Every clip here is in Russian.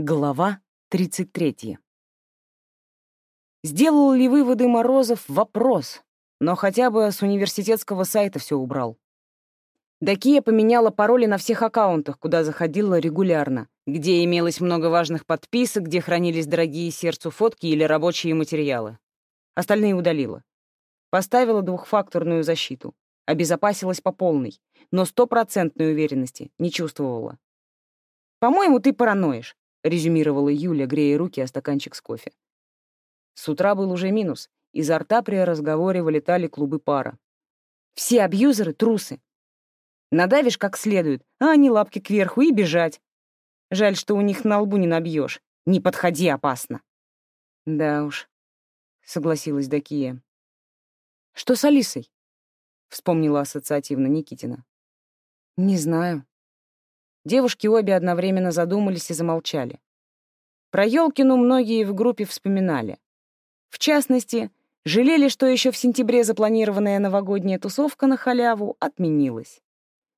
Глава 33. Сделал ли выводы Морозов — вопрос, но хотя бы с университетского сайта все убрал. Дакия поменяла пароли на всех аккаунтах, куда заходила регулярно, где имелось много важных подписок, где хранились дорогие сердцу фотки или рабочие материалы. Остальные удалила. Поставила двухфакторную защиту. Обезопасилась по полной, но стопроцентной уверенности не чувствовала. «По-моему, ты параноишь», — резюмировала Юля, грея руки о стаканчик с кофе. С утра был уже минус. Изо рта при разговоре вылетали клубы пара. «Все абьюзеры — трусы. Надавишь как следует, а они лапки кверху и бежать. Жаль, что у них на лбу не набьешь. Не подходи, опасно». «Да уж», — согласилась Дакия. «Что с Алисой?» — вспомнила ассоциативно Никитина. «Не знаю», Девушки обе одновременно задумались и замолчали. Про Ёлкину многие в группе вспоминали. В частности, жалели, что еще в сентябре запланированная новогодняя тусовка на халяву отменилась.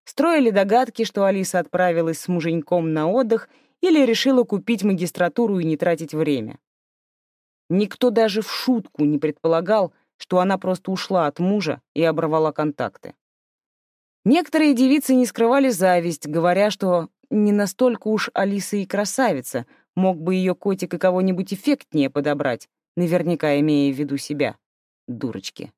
Строили догадки, что Алиса отправилась с муженьком на отдых или решила купить магистратуру и не тратить время. Никто даже в шутку не предполагал, что она просто ушла от мужа и оборвала контакты. Некоторые девицы не скрывали зависть, говоря, что не настолько уж Алиса и красавица, мог бы ее котик и кого-нибудь эффектнее подобрать, наверняка имея в виду себя. Дурочки.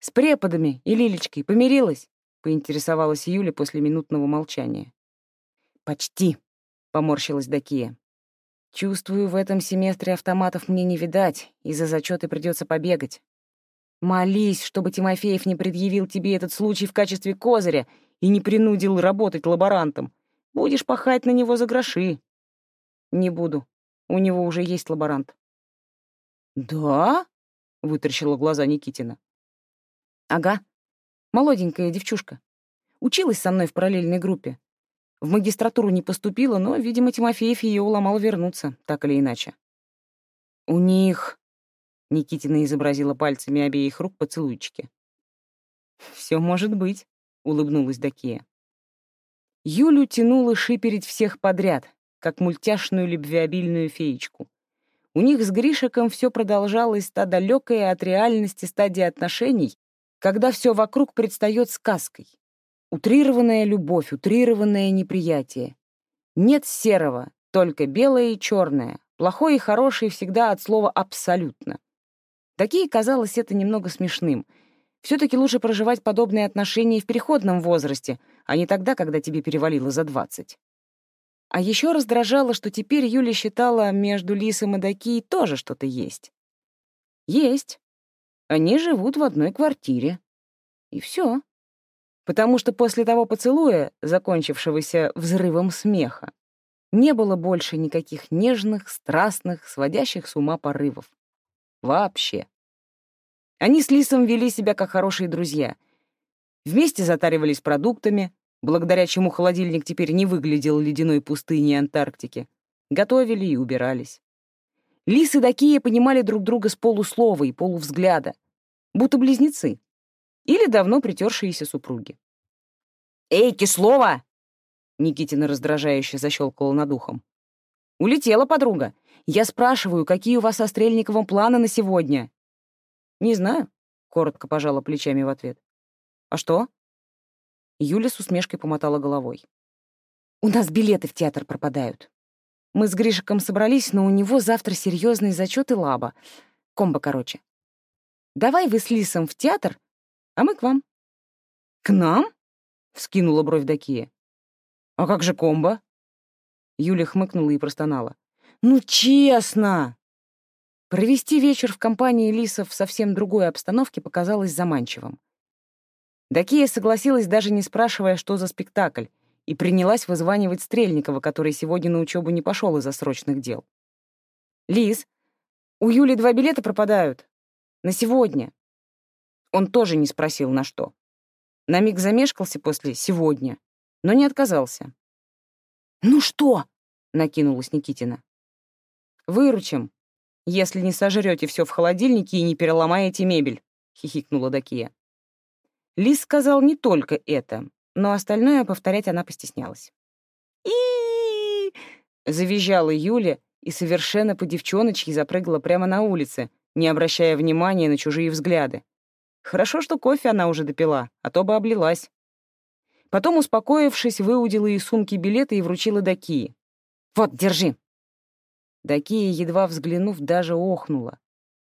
«С преподами и Лилечкой помирилась?» — поинтересовалась Юля после минутного молчания. «Почти», — поморщилась Дакия. «Чувствую, в этом семестре автоматов мне не видать, и за зачеты придется побегать. Молись, чтобы Тимофеев не предъявил тебе этот случай в качестве козыря и не принудил работать лаборантом. Будешь пахать на него за гроши. Не буду. У него уже есть лаборант. Да? Вытаращила глаза Никитина. Ага. Молоденькая девчушка. Училась со мной в параллельной группе. В магистратуру не поступила, но, видимо, Тимофеев ее уломал вернуться, так или иначе. У них Никитина изобразила пальцами обеих рук поцелуйчики. «Все может быть», — улыбнулась Дакия. Юлю тянуло шиперить всех подряд, как мультяшную любвеобильную феечку. У них с Гришиком все продолжалось та далекая от реальности стадия отношений, когда все вокруг предстает сказкой. Утрированная любовь, утрированное неприятие. Нет серого, только белое и черное. Плохой и хороший всегда от слова «абсолютно». Такие казалось это немного смешным. Все-таки лучше проживать подобные отношения в переходном возрасте, а не тогда, когда тебе перевалило за двадцать. А еще раздражало, что теперь Юля считала между Лисом и Дакией тоже что-то есть. Есть. Они живут в одной квартире. И все. Потому что после того поцелуя, закончившегося взрывом смеха, не было больше никаких нежных, страстных, сводящих с ума порывов. Вообще. Они с Лисом вели себя как хорошие друзья. Вместе затаривались продуктами, благодаря чему холодильник теперь не выглядел ледяной пустыней Антарктики. Готовили и убирались. Лис и Дакия понимали друг друга с полуслова и полувзгляда, будто близнецы или давно притершиеся супруги. «Эй, Кислова!» Никитина раздражающе защелкала над ухом. «Улетела подруга. Я спрашиваю, какие у вас со Стрельниковым планы на сегодня?» «Не знаю», — коротко пожала плечами в ответ. «А что?» Юля с усмешкой помотала головой. «У нас билеты в театр пропадают. Мы с Гришиком собрались, но у него завтра серьезный зачет и лаба. Комбо, короче. Давай вы с Лисом в театр, а мы к вам». «К нам?» — вскинула бровь Дакия. «А как же комбо?» Юля хмыкнула и простонала. Ну, честно!» Провести вечер в компании Лисов в совсем другой обстановке показалось заманчивым. Дакия согласилась, даже не спрашивая, что за спектакль, и принялась вызванивать Стрельникова, который сегодня на учебу не пошел из-за срочных дел. «Лис, у Юли два билета пропадают. На сегодня». Он тоже не спросил, на что. На миг замешкался после «сегодня», но не отказался. «Ну что?» — накинулась Никитина. Выручим, если не сожрете все в холодильнике и не переломаете мебель», — хихикнула Дакия. Лис сказал не только это, но остальное повторять она постеснялась. и Завизжала Юля и совершенно по девчоночке запрыгала прямо на улице, не обращая внимания на чужие взгляды. Хорошо, что кофе она уже допила, а то бы облилась. Потом, успокоившись, выудила из сумки билеты и вручила Дакии. «Вот, держи!» Дакия, едва взглянув, даже охнула.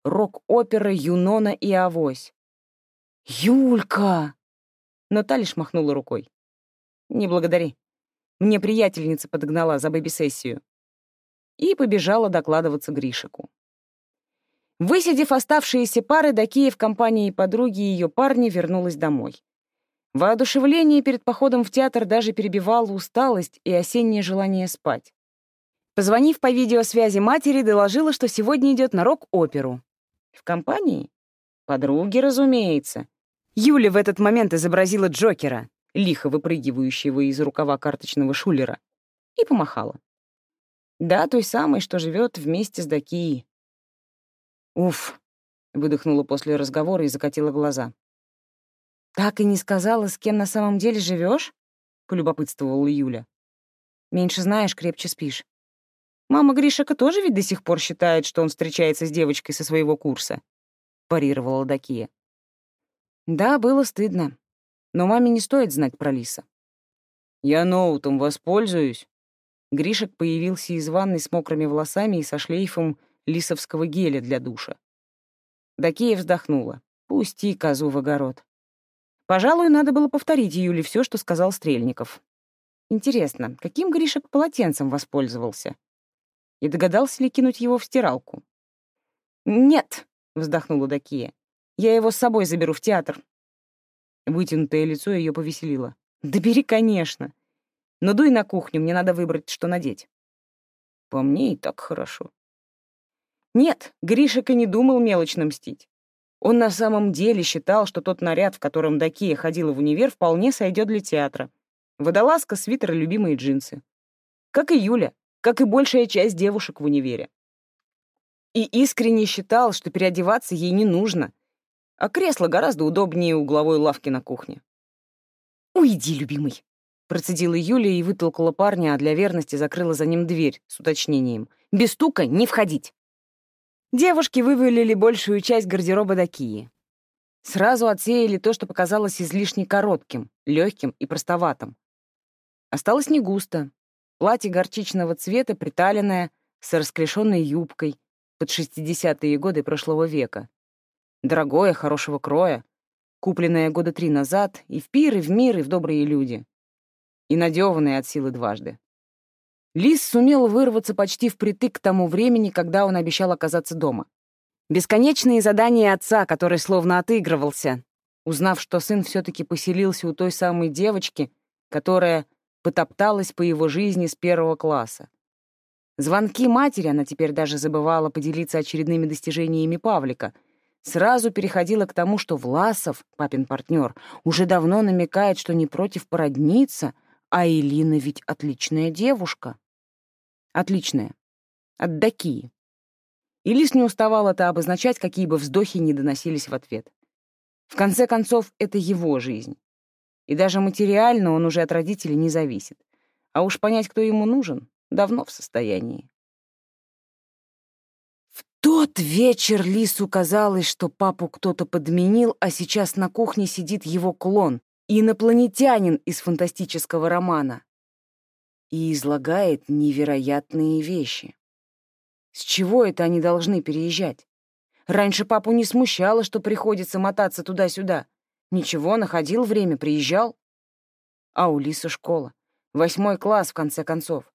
Рок-опера «Юнона и Авось». «Юлька!» Но та лишь махнула рукой. «Не благодари. Мне приятельница подогнала за бэби-сессию». И побежала докладываться Гришику. Высидев оставшиеся пары, Дакия в компании подруги и ее парня вернулась домой. Воодушевление перед походом в театр даже перебивало усталость и осеннее желание спать. Позвонив по видеосвязи матери, доложила, что сегодня идет на рок-оперу. В компании? Подруги, разумеется. Юля в этот момент изобразила Джокера, лихо выпрыгивающего из рукава карточного шулера, и помахала. Да, той самой, что живет вместе с Дакией. «Уф», — выдохнула после разговора и закатила глаза. «Так и не сказала, с кем на самом деле живешь? полюбопытствовала Юля. «Меньше знаешь, крепче спишь. Мама Гришика тоже ведь до сих пор считает, что он встречается с девочкой со своего курса», — парировала Дакия. Да, было стыдно. Но маме не стоит знать про Лиса. «Я ноутом воспользуюсь». Гришек появился из ванной с мокрыми волосами и со шлейфом лисовского геля для душа. Дакия вздохнула. «Пусти козу в огород». Пожалуй, надо было повторить Юле все, что сказал Стрельников. Интересно, каким Гришек полотенцем воспользовался? И догадался ли кинуть его в стиралку? «Нет», — вздохнула Дакия. «Я его с собой заберу в театр». Вытянутое лицо ее повеселило. «Да бери, конечно. Но дуй на кухню, мне надо выбрать, что надеть». «По мне и так хорошо». Нет, Гришек и не думал мелочно мстить. Он на самом деле считал, что тот наряд, в котором Дакия ходила в универ, вполне сойдет для театра. Водолазка, свитер и любимые джинсы. Как и Юля, как и большая часть девушек в универе. И искренне считал, что переодеваться ей не нужно, а кресло гораздо удобнее угловой лавки на кухне. «Уйди, любимый!» — процедила Юля и вытолкала парня, а для верности закрыла за ним дверь с уточнением. «Без стука не входить!» Девушки вывалили большую часть гардероба до Кии. Сразу отсеяли то, что показалось излишне коротким, легким и простоватым. Осталось не густо. Платье горчичного цвета, приталенное, с расклешенной юбкой, под 60-е годы прошлого века. Дорогое, хорошего кроя, купленное года три назад и в пир, и в мир, и в добрые люди. И надеванное от силы дважды. Лис сумел вырваться почти впритык к тому времени, когда он обещал оказаться дома. Бесконечные задания отца, который словно отыгрывался, узнав, что сын все-таки поселился у той самой девочки, которая потопталась по его жизни с первого класса. Звонки матери, она теперь даже забывала поделиться очередными достижениями Павлика, сразу переходила к тому, что Власов, папин партнер, уже давно намекает, что не против породниться, а Элина ведь отличная девушка. Отличная. От Дакии. И Лис не уставал это обозначать, какие бы вздохи не доносились в ответ. В конце концов, это его жизнь. И даже материально он уже от родителей не зависит. А уж понять, кто ему нужен, давно в состоянии. В тот вечер Лису казалось, что папу кто-то подменил, а сейчас на кухне сидит его клон, инопланетянин из фантастического романа и излагает невероятные вещи. С чего это они должны переезжать? Раньше папу не смущало, что приходится мотаться туда-сюда. Ничего, находил время, приезжал. А у Лисы школа. Восьмой класс, в конце концов.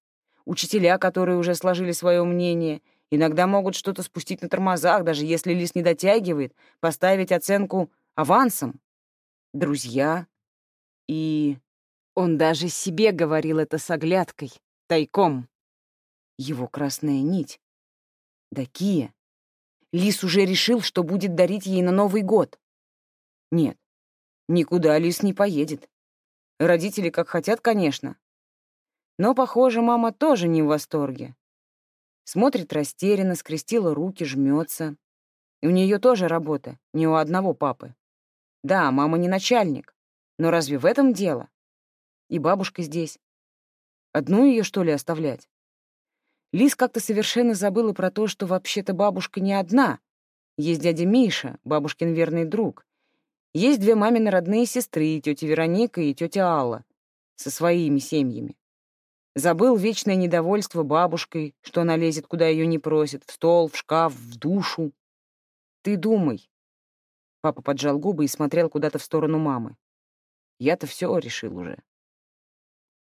Учителя, которые уже сложили свое мнение, иногда могут что-то спустить на тормозах, даже если Лис не дотягивает, поставить оценку авансом. Друзья и он даже себе говорил это с оглядкой, тайком. Его красная нить. Дакия. Лис уже решил, что будет дарить ей на Новый год. Нет, никуда Лис не поедет. Родители как хотят, конечно. Но, похоже, мама тоже не в восторге. Смотрит растерянно, скрестила руки, жмется. У нее тоже работа, не у одного папы. Да, мама не начальник, но разве в этом дело? И бабушка здесь. Одну ее, что ли, оставлять? Лис как-то совершенно забыла про то, что вообще-то бабушка не одна. Есть дядя Миша, бабушкин верный друг. Есть две мамины родные сестры, тетя Вероника и тетя Алла, со своими семьями. Забыл вечное недовольство бабушкой, что она лезет, куда ее не просят, в стол, в шкаф, в душу. Ты думай. Папа поджал губы и смотрел куда-то в сторону мамы. Я-то все решил уже.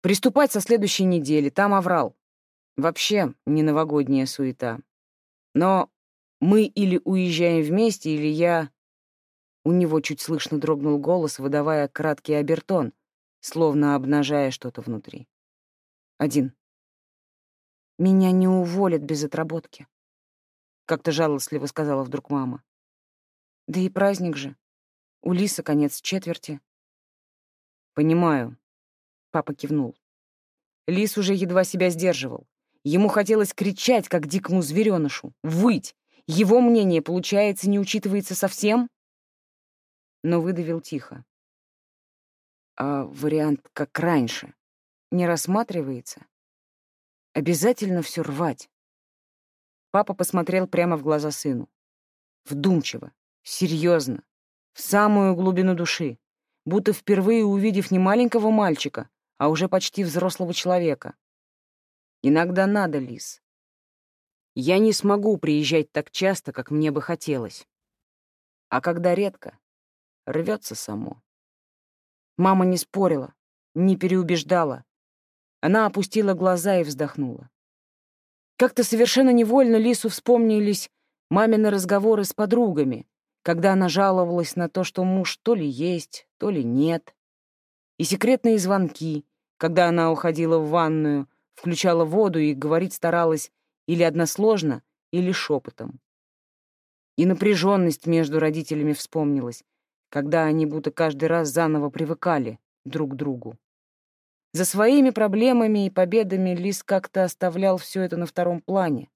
Приступать со следующей недели, там оврал. Вообще не новогодняя суета. Но мы или уезжаем вместе, или я... У него чуть слышно дрогнул голос, выдавая краткий обертон, словно обнажая что-то внутри. Один. «Меня не уволят без отработки», — как-то жалостливо сказала вдруг мама. «Да и праздник же. У Лиса конец четверти». «Понимаю», — папа кивнул. Лис уже едва себя сдерживал. Ему хотелось кричать, как дикому зверенышу, выть. Его мнение, получается, не учитывается совсем? Но выдавил тихо. А вариант как раньше не рассматривается. Обязательно все рвать. Папа посмотрел прямо в глаза сыну. Вдумчиво, серьезно, в самую глубину души, будто впервые увидев не маленького мальчика, а уже почти взрослого человека. Иногда надо, Лис. Я не смогу приезжать так часто, как мне бы хотелось. А когда редко, рвется само. Мама не спорила, не переубеждала, она опустила глаза и вздохнула. Как-то совершенно невольно Лису вспомнились мамины разговоры с подругами, когда она жаловалась на то, что муж то ли есть, то ли нет. И секретные звонки, когда она уходила в ванную, включала воду и говорить старалась или односложно, или шепотом. И напряженность между родителями вспомнилась, когда они будто каждый раз заново привыкали друг к другу. За своими проблемами и победами Лис как-то оставлял все это на втором плане,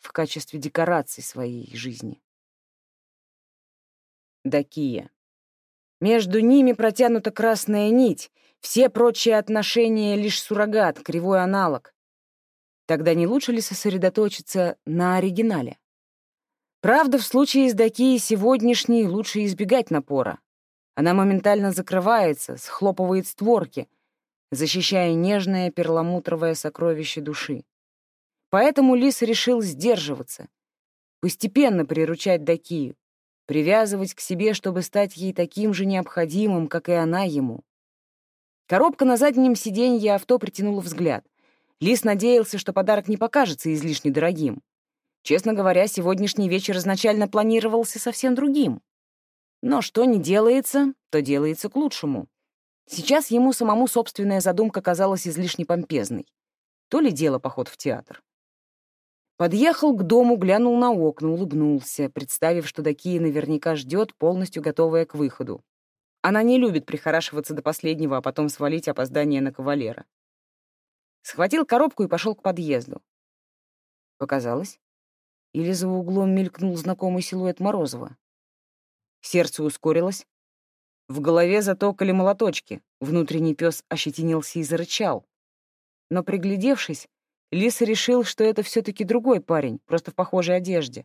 в качестве декораций своей жизни. Дакия. Между ними протянута красная нить, все прочие отношения — лишь суррогат, кривой аналог. Тогда не лучше ли сосредоточиться на оригинале? Правда, в случае с Дакией сегодняшней лучше избегать напора. Она моментально закрывается, схлопывает створки — защищая нежное перламутровое сокровище души. Поэтому Лис решил сдерживаться, постепенно приручать Дакию, привязывать к себе, чтобы стать ей таким же необходимым, как и она ему. Коробка на заднем сиденье авто притянула взгляд. Лис надеялся, что подарок не покажется излишне дорогим. Честно говоря, сегодняшний вечер изначально планировался совсем другим. Но что не делается, то делается к лучшему. Сейчас ему самому собственная задумка казалась излишне помпезной. То ли дело поход в театр. Подъехал к дому, глянул на окна, улыбнулся, представив, что Дакия наверняка ждет, полностью готовая к выходу. Она не любит прихорашиваться до последнего, а потом свалить опоздание на кавалера. Схватил коробку и пошел к подъезду. Показалось? Или за углом мелькнул знакомый силуэт Морозова? Сердце ускорилось, в голове затокали молоточки, внутренний пес ощетинился и зарычал. Но, приглядевшись, Лиса решил, что это все-таки другой парень, просто в похожей одежде.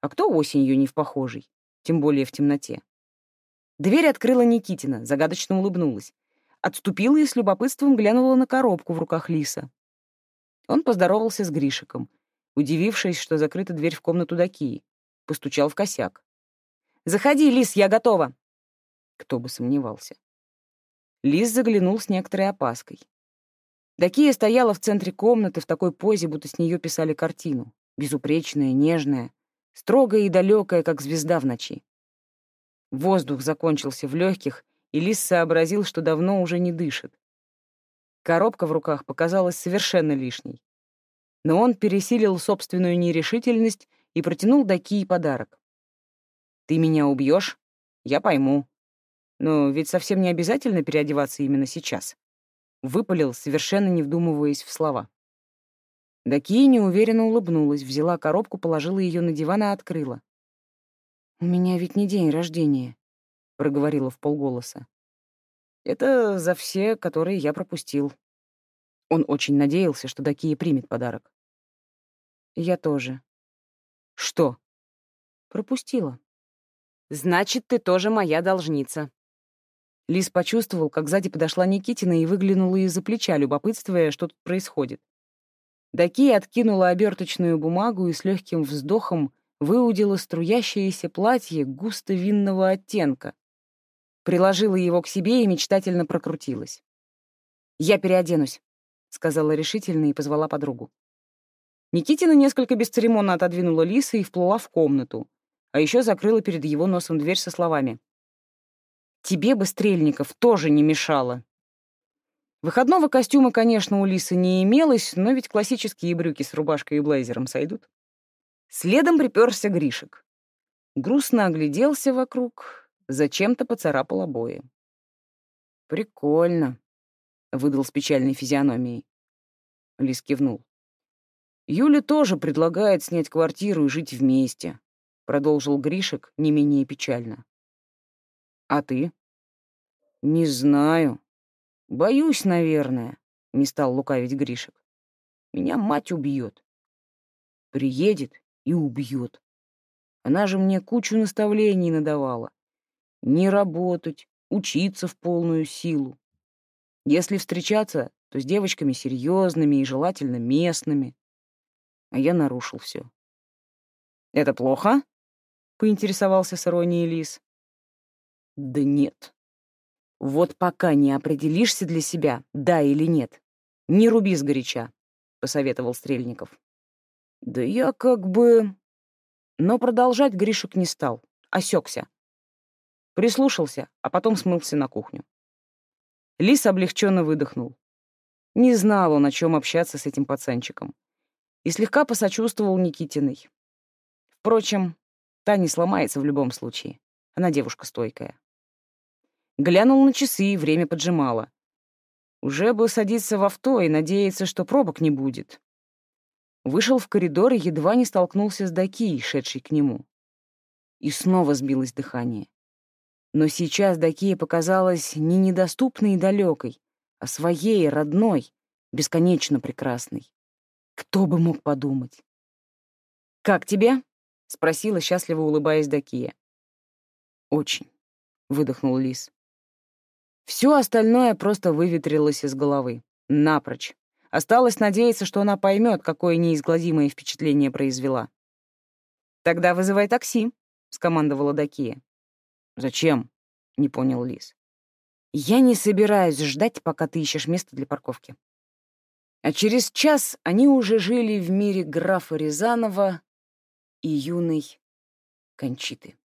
А кто осенью не в похожей? Тем более в темноте. Дверь открыла Никитина, загадочно улыбнулась. Отступила и с любопытством глянула на коробку в руках Лиса. Он поздоровался с Гришиком, удивившись, что закрыта дверь в комнату Дакии. Постучал в косяк. «Заходи, Лис, я готова!» Кто бы сомневался. Лис заглянул с некоторой опаской. Дакия стояла в центре комнаты в такой позе, будто с нее писали картину. Безупречная, нежная, строгая и далекая, как звезда в ночи. Воздух закончился в легких, и Лис сообразил, что давно уже не дышит. Коробка в руках показалась совершенно лишней. Но он пересилил собственную нерешительность и протянул Дакии подарок. «Ты меня убьешь? Я пойму. Но ведь совсем не обязательно переодеваться именно сейчас. Выпалил, совершенно не вдумываясь в слова. Дакия неуверенно улыбнулась, взяла коробку, положила ее на диван и открыла. «У меня ведь не день рождения», — проговорила в полголоса. «Это за все, которые я пропустил». Он очень надеялся, что Дакия примет подарок. Я тоже. Что? Пропустила. Значит, ты тоже моя должница. Лис почувствовал, как сзади подошла Никитина и выглянула из-за плеча, любопытствуя, что тут происходит. Дакия откинула оберточную бумагу и с легким вздохом выудила струящееся платье густо винного оттенка. Приложила его к себе и мечтательно прокрутилась. «Я переоденусь», — сказала решительно и позвала подругу. Никитина несколько бесцеремонно отодвинула Лиса и вплыла в комнату, а еще закрыла перед его носом дверь со словами. «Тебе бы, Стрельников, тоже не мешало». Выходного костюма, конечно, у Лисы не имелось, но ведь классические брюки с рубашкой и блейзером сойдут. Следом приперся Гришек. Грустно огляделся вокруг, зачем-то поцарапал обои. «Прикольно», — выдал с печальной физиономией. Лис кивнул. Юля тоже предлагает снять квартиру и жить вместе, продолжил Гришек не менее печально. А ты? Не знаю. Боюсь, наверное, не стал лукавить Гришек. Меня мать убьет. Приедет и убьет. Она же мне кучу наставлений надавала. Не работать, учиться в полную силу. Если встречаться, то с девочками серьезными и желательно местными а я нарушил все. «Это плохо?» — поинтересовался с иронией Лис. «Да нет. Вот пока не определишься для себя, да или нет, не руби сгоряча», — посоветовал Стрельников. «Да я как бы...» Но продолжать Гришек не стал, осекся. Прислушался, а потом смылся на кухню. Лис облегченно выдохнул. Не знал он, о чем общаться с этим пацанчиком и слегка посочувствовал Никитиной. Впрочем, та не сломается в любом случае. Она девушка стойкая. Глянул на часы, время поджимало. Уже бы садиться в авто и надеяться, что пробок не будет. Вышел в коридор и едва не столкнулся с Дакией, шедшей к нему. И снова сбилось дыхание. Но сейчас Дакия показалась не недоступной и далекой, а своей, родной, бесконечно прекрасной. Кто бы мог подумать? «Как тебе?» — спросила, счастливо улыбаясь Дакия. «Очень», — выдохнул Лис. Все остальное просто выветрилось из головы. Напрочь. Осталось надеяться, что она поймет, какое неизгладимое впечатление произвела. «Тогда вызывай такси», — скомандовала Дакия. «Зачем?» — не понял Лис. «Я не собираюсь ждать, пока ты ищешь место для парковки». А через час они уже жили в мире графа Рязанова и юной Кончиты.